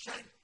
شَيْءٍ